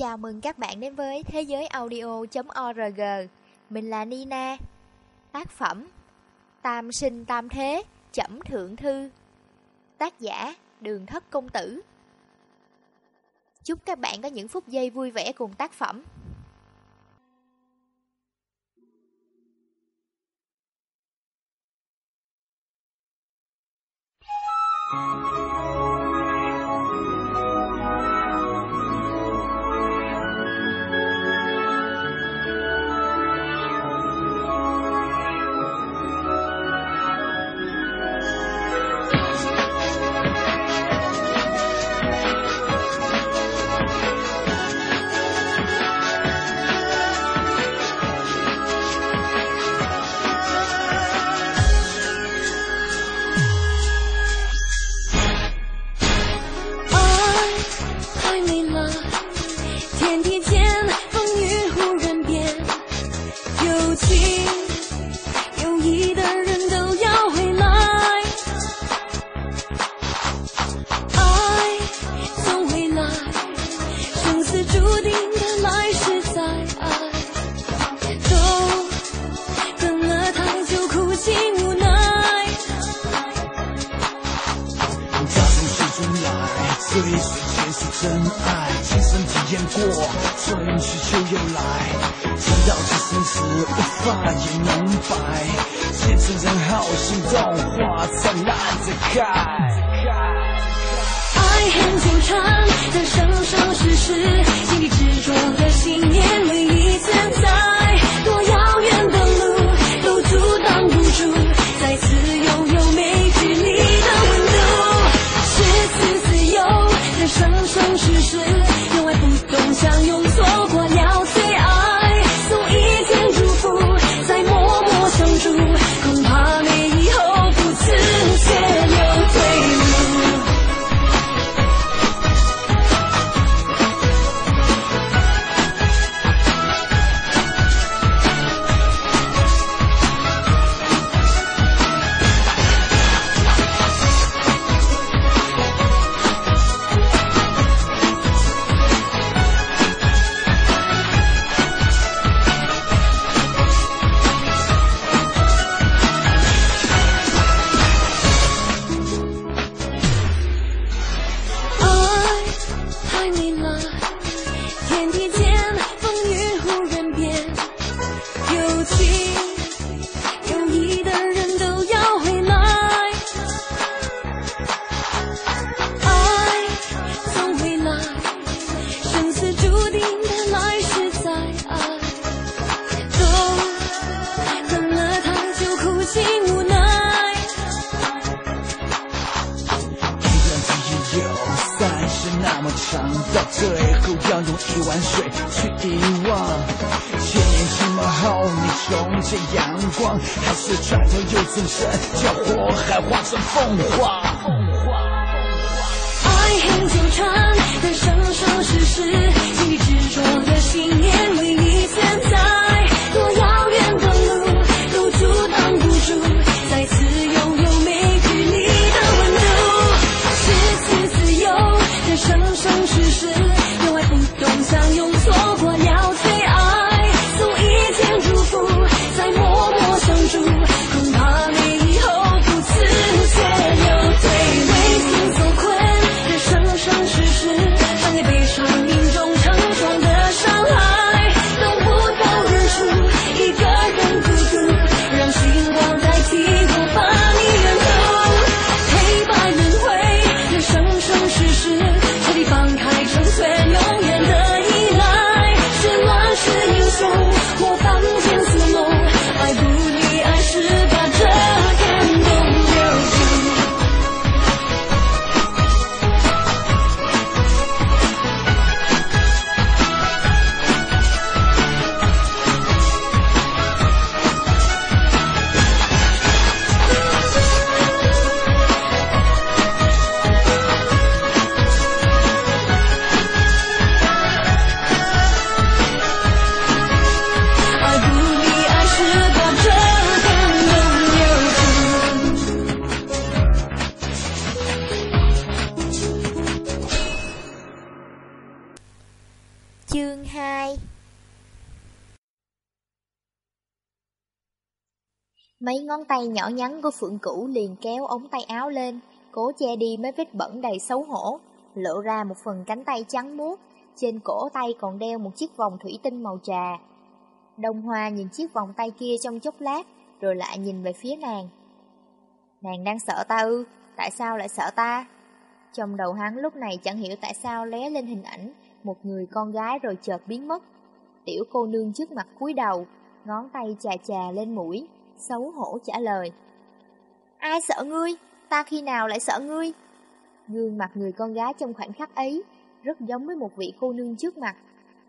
Chào mừng các bạn đến với thế giới audio.org Mình là Nina. Tác phẩm Tam sinh tam thế, Chẩm thượng thư. Tác giả Đường thất công tử. Chúc các bạn có những phút giây vui vẻ cùng tác phẩm. 过春去秋又来，情到深生时，无法也浓摆。前尘人好心动，花灿烂再开。爱恨纠缠的生生世世，心底执着的心。and 山水去遗忘，千年寂寞后，你重接阳光。还是转头又转身，叫火海化成凤凰。爱恨纠缠的生生世世，最执着的信念为你。Mấy ngón tay nhỏ nhắn của Phượng Cửu liền kéo ống tay áo lên, cố che đi mấy vết bẩn đầy xấu hổ, lộ ra một phần cánh tay trắng muốt, trên cổ tay còn đeo một chiếc vòng thủy tinh màu trà. Đông Hoa nhìn chiếc vòng tay kia trong chốc lát, rồi lại nhìn về phía nàng. Nàng đang sợ ta ư, tại sao lại sợ ta? Trong đầu hắn lúc này chẳng hiểu tại sao lé lên hình ảnh một người con gái rồi chợt biến mất. Tiểu cô nương trước mặt cúi đầu, ngón tay chà chà lên mũi, xấu hổ trả lời. Ai sợ ngươi? Ta khi nào lại sợ ngươi? Gương mặt người con gái trong khoảnh khắc ấy rất giống với một vị cô nương trước mặt,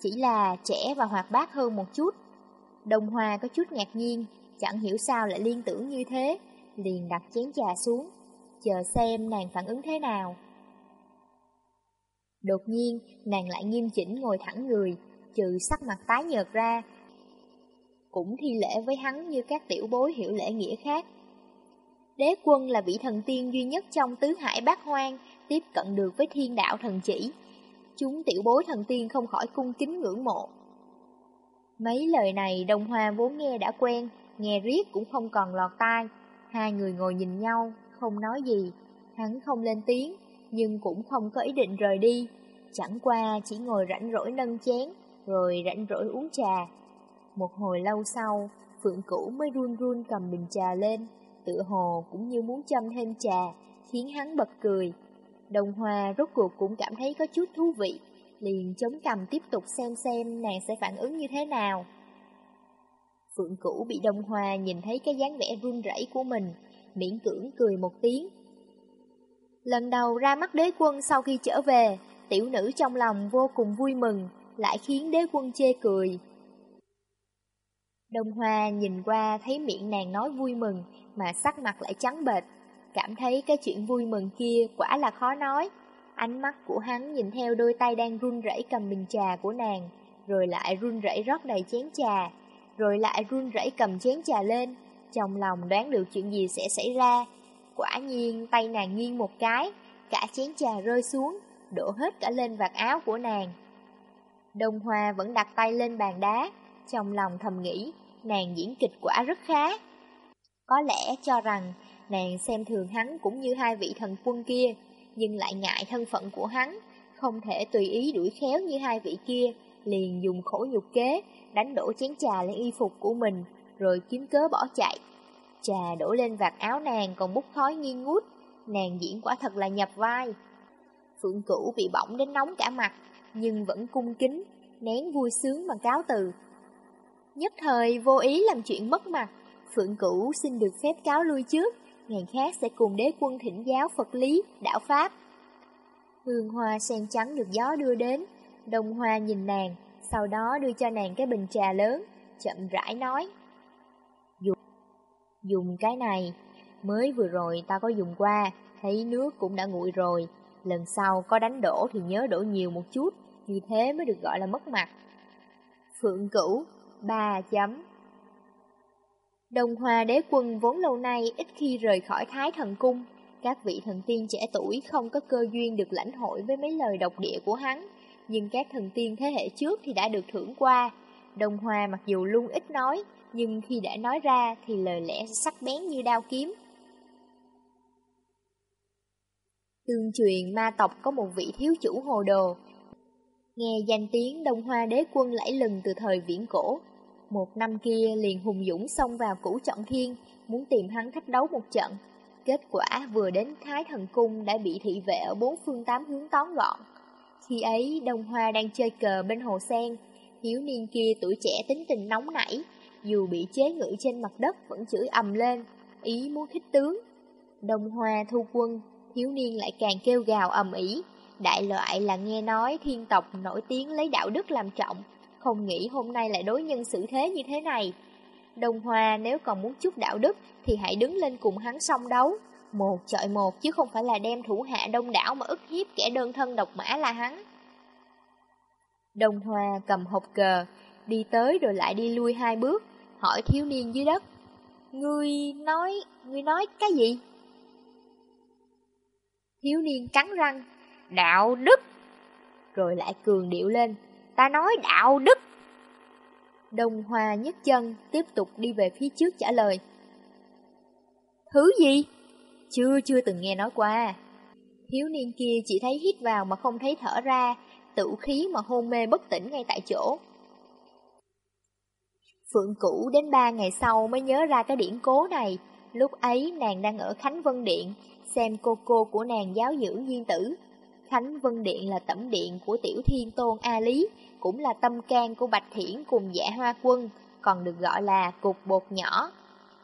chỉ là trẻ và hoạt bát hơn một chút. Đồng hòa có chút ngạc nhiên, chẳng hiểu sao lại liên tưởng như thế, liền đặt chén trà xuống, chờ xem nàng phản ứng thế nào. Đột nhiên, nàng lại nghiêm chỉnh ngồi thẳng người, trừ sắc mặt tái nhợt ra. Cũng thi lễ với hắn như các tiểu bối hiểu lễ nghĩa khác. Đế quân là vị thần tiên duy nhất trong tứ hải bát hoang, tiếp cận được với thiên đạo thần chỉ. Chúng tiểu bối thần tiên không khỏi cung kính ngưỡng mộ. Mấy lời này đồng hoa vốn nghe đã quen, nghe riết cũng không còn lọt tai. Hai người ngồi nhìn nhau, không nói gì. Hắn không lên tiếng, nhưng cũng không có ý định rời đi. Chẳng qua chỉ ngồi rảnh rỗi nâng chén, rồi rảnh rỗi uống trà. Một hồi lâu sau, Phượng Cửu mới run run cầm bình trà lên, tự hồ cũng như muốn châm thêm trà, khiến hắn bật cười. Đồng Hoa rốt cuộc cũng cảm thấy có chút thú vị, liền chống cầm tiếp tục xem xem nàng sẽ phản ứng như thế nào. Phượng Cửu bị Đông Hoa nhìn thấy cái dáng vẻ run rẩy của mình, miễn cưỡng cười một tiếng. Lần đầu ra mắt đế quân sau khi trở về, tiểu nữ trong lòng vô cùng vui mừng, lại khiến đế quân chê cười. Đông Hoa nhìn qua thấy miệng nàng nói vui mừng, mà sắc mặt lại trắng bệch, cảm thấy cái chuyện vui mừng kia quả là khó nói. Ánh mắt của hắn nhìn theo đôi tay đang run rẩy cầm bình trà của nàng, rồi lại run rẩy rót đầy chén trà, rồi lại run rẩy cầm chén trà lên, trong lòng đoán được chuyện gì sẽ xảy ra. Quả nhiên tay nàng nghiêng một cái, cả chén trà rơi xuống, đổ hết cả lên vạt áo của nàng. Đông Hoa vẫn đặt tay lên bàn đá, trong lòng thầm nghĩ, nàng diễn kịch quả rất khá. Có lẽ cho rằng nàng xem thường hắn cũng như hai vị thần quân kia, nhưng lại ngại thân phận của hắn, không thể tùy ý đuổi khéo như hai vị kia, liền dùng khổ nhục kế, đánh đổ chén trà lên y phục của mình, rồi kiếm cớ bỏ chạy. Trà đổ lên vạt áo nàng còn bút khói nghi ngút, nàng diễn quả thật là nhập vai. Phượng Cửu bị bỏng đến nóng cả mặt, nhưng vẫn cung kính, nén vui sướng mà cáo từ. Nhất thời vô ý làm chuyện mất mặt, Phượng Cửu xin được phép cáo lui trước, ngày khác sẽ cùng đế quân thỉnh giáo Phật lý, đạo Pháp. Hương hoa sen trắng được gió đưa đến, đồng hoa nhìn nàng, sau đó đưa cho nàng cái bình trà lớn, chậm rãi nói. Dùng, dùng cái này, mới vừa rồi ta có dùng qua, thấy nước cũng đã nguội rồi, lần sau có đánh đổ thì nhớ đổ nhiều một chút, như thế mới được gọi là mất mặt. Phượng Cửu, ba chấm. Đồng Hòa đế quân vốn lâu nay ít khi rời khỏi Thái Thần Cung, các vị thần tiên trẻ tuổi không có cơ duyên được lãnh hội với mấy lời độc địa của hắn, nhưng các thần tiên thế hệ trước thì đã được thưởng qua. Đồng Hòa mặc dù luôn ít nói, nhưng khi đã nói ra thì lời lẽ sắc bén như đao kiếm. Tương truyền ma tộc có một vị thiếu chủ hồ đồ. Nghe danh tiếng Đông Hoa đế quân lẫy lừng từ thời viễn cổ. Một năm kia liền hùng dũng xông vào cũ trọng thiên, muốn tìm hắn thách đấu một trận. Kết quả vừa đến Thái Thần Cung đã bị thị vệ ở bốn phương tám hướng tóm gọn. Khi ấy Đông Hoa đang chơi cờ bên hồ sen, thiếu niên kia tuổi trẻ tính tình nóng nảy, dù bị chế ngự trên mặt đất vẫn chửi ầm lên, ý muốn khích tướng. Đông Hoa thu quân, thiếu niên lại càng kêu gào ầm ĩ. Đại loại là nghe nói thiên tộc nổi tiếng lấy đạo đức làm trọng, không nghĩ hôm nay lại đối nhân xử thế như thế này. Đông Hoa nếu còn muốn chút đạo đức thì hãy đứng lên cùng hắn song đấu, một chọi một chứ không phải là đem thủ hạ đông đảo mà ức hiếp kẻ đơn thân độc mã là hắn. Đông Hoa cầm hộp cờ, đi tới rồi lại đi lui hai bước, hỏi thiếu niên dưới đất. Ngươi nói, ngươi nói cái gì? Thiếu niên cắn răng, đạo đức! Rồi lại cường điệu lên, ta nói đạo đức. Đồng hòa nhấc chân, tiếp tục đi về phía trước trả lời. Thứ gì? Chưa chưa từng nghe nói qua. Thiếu niên kia chỉ thấy hít vào mà không thấy thở ra, tự khí mà hôn mê bất tỉnh ngay tại chỗ. Phượng Cũ đến ba ngày sau mới nhớ ra cái điển cố này. Lúc ấy nàng đang ở Khánh Vân Điện, xem cô cô của nàng giáo dưỡng duyên tử thánh Vân Điện là tẩm điện của Tiểu Thiên Tôn A Lý, cũng là tâm can của Bạch Thiển cùng dạ hoa quân, còn được gọi là cục bột nhỏ.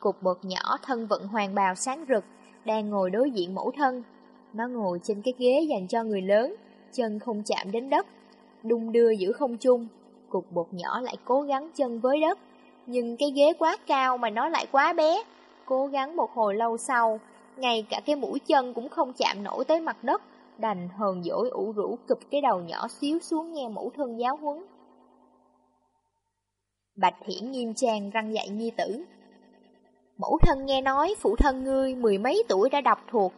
Cục bột nhỏ thân vận hoàng bào sáng rực, đang ngồi đối diện mẫu thân. Nó ngồi trên cái ghế dành cho người lớn, chân không chạm đến đất, đung đưa giữa không trung. Cục bột nhỏ lại cố gắng chân với đất, nhưng cái ghế quá cao mà nó lại quá bé. Cố gắng một hồi lâu sau, ngay cả cái mũi chân cũng không chạm nổi tới mặt đất, đành hờn dỗi ủ rũ cụp cái đầu nhỏ xíu xuống nghe mẫu thân giáo huấn. Bạch Hiển nghiêm trang răng dạy nhi tử. Mẫu thân nghe nói phụ thân ngươi mười mấy tuổi đã đọc thuộc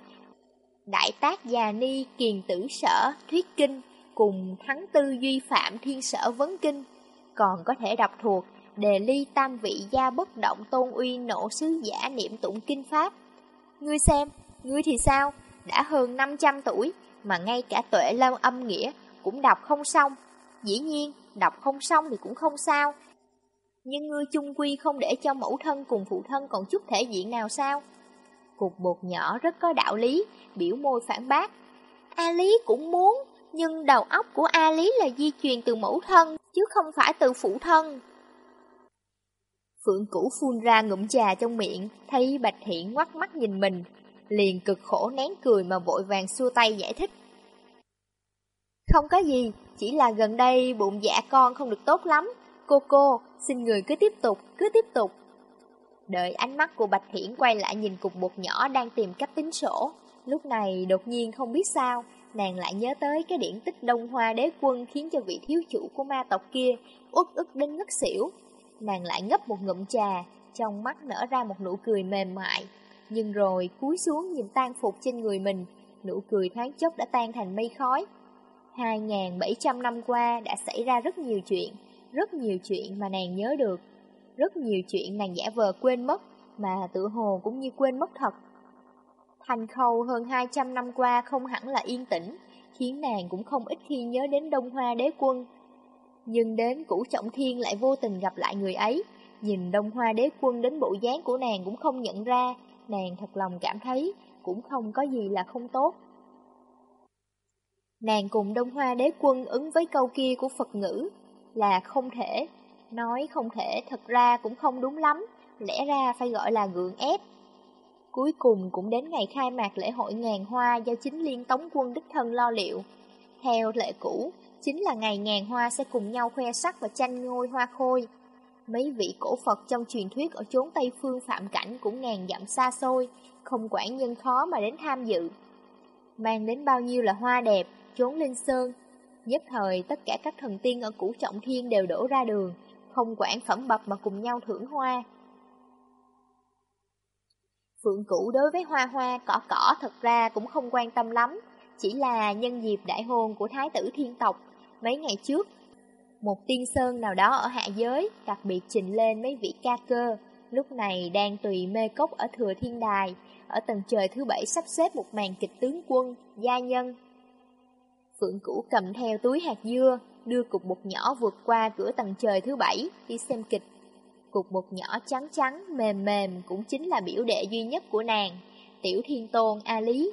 Đại tác Già Ni Kiền Tử Sở Thuyết Kinh cùng Thắng Tư Duy Phạm Thiên Sở Vấn Kinh còn có thể đọc thuộc Đề Ly Tam Vị Gia Bất Động Tôn Uy Nộ Sứ Giả Niệm Tụng Kinh Pháp. Ngươi xem, ngươi thì sao? Đã hơn 500 tuổi mà ngay cả tuệ lâu âm nghĩa cũng đọc không xong. Dĩ nhiên, đọc không xong thì cũng không sao. Nhưng ngươi chung quy không để cho mẫu thân cùng phụ thân còn chút thể diện nào sao? Cục bột nhỏ rất có đạo lý, biểu môi phản bác. A Lý cũng muốn, nhưng đầu óc của A Lý là di truyền từ mẫu thân, chứ không phải từ phụ thân. Phượng Cửu phun ra ngụm trà trong miệng, thấy Bạch Hiển ngoắt mắt nhìn mình, liền cực khổ nén cười mà vội vàng xua tay giải thích. Không có gì, chỉ là gần đây bụng dạ con không được tốt lắm. Cô cô, xin người cứ tiếp tục, cứ tiếp tục. Đợi ánh mắt của Bạch Hiển quay lại nhìn cục bột nhỏ đang tìm cách tính sổ. Lúc này đột nhiên không biết sao, nàng lại nhớ tới cái điển tích Đông Hoa đế quân khiến cho vị thiếu chủ của ma tộc kia uất ức đến ngất xỉu. Nàng lại ngấp một ngụm trà, trong mắt nở ra một nụ cười mềm mại. Nhưng rồi cúi xuống nhìn tan phục trên người mình, nụ cười thoáng chốc đã tan thành mây khói. 2.700 năm qua đã xảy ra rất nhiều chuyện, rất nhiều chuyện mà nàng nhớ được. Rất nhiều chuyện nàng giả vờ quên mất, mà tự hồ cũng như quên mất thật. Thành khâu hơn 200 năm qua không hẳn là yên tĩnh, khiến nàng cũng không ít khi nhớ đến Đông Hoa đế quân. Nhưng đến Củ trọng thiên lại vô tình gặp lại người ấy, nhìn Đông Hoa đế quân đến bộ dáng của nàng cũng không nhận ra, nàng thật lòng cảm thấy cũng không có gì là không tốt. Nàng cùng Đông Hoa đế quân ứng với câu kia của Phật ngữ là không thể. Nói không thể thật ra cũng không đúng lắm, lẽ ra phải gọi là gượng ép. Cuối cùng cũng đến ngày khai mạc lễ hội ngàn hoa do chính liên tống quân đích thân lo liệu. Theo lệ cũ, chính là ngày ngàn hoa sẽ cùng nhau khoe sắc và tranh ngôi hoa khôi. Mấy vị cổ Phật trong truyền thuyết ở chốn Tây Phương phạm cảnh cũng ngàn dặm xa xôi, không quản nhân khó mà đến tham dự. Mang đến bao nhiêu là hoa đẹp, chốn linh sơn. Nhất thời tất cả các thần tiên ở củ trọng thiên đều đổ ra đường, không quản phẩm bậc mà cùng nhau thưởng hoa. Phượng cũ đối với hoa hoa cỏ cỏ thật ra cũng không quan tâm lắm, chỉ là nhân dịp đại hôn của thái tử thiên tộc. Mấy ngày trước, một tiên sơn nào đó ở hạ giới đặc biệt trình lên mấy vị ca cơ, lúc này đang tùy mê cốc ở thừa thiên đài, ở tầng trời thứ bảy sắp xếp một màn kịch tướng quân, gia nhân. Phượng Cửu cầm theo túi hạt dưa, đưa cục bột nhỏ vượt qua cửa tầng trời thứ bảy đi xem kịch. Cục bột nhỏ trắng trắng, mềm mềm cũng chính là biểu đệ duy nhất của nàng, tiểu thiên tôn A Lý.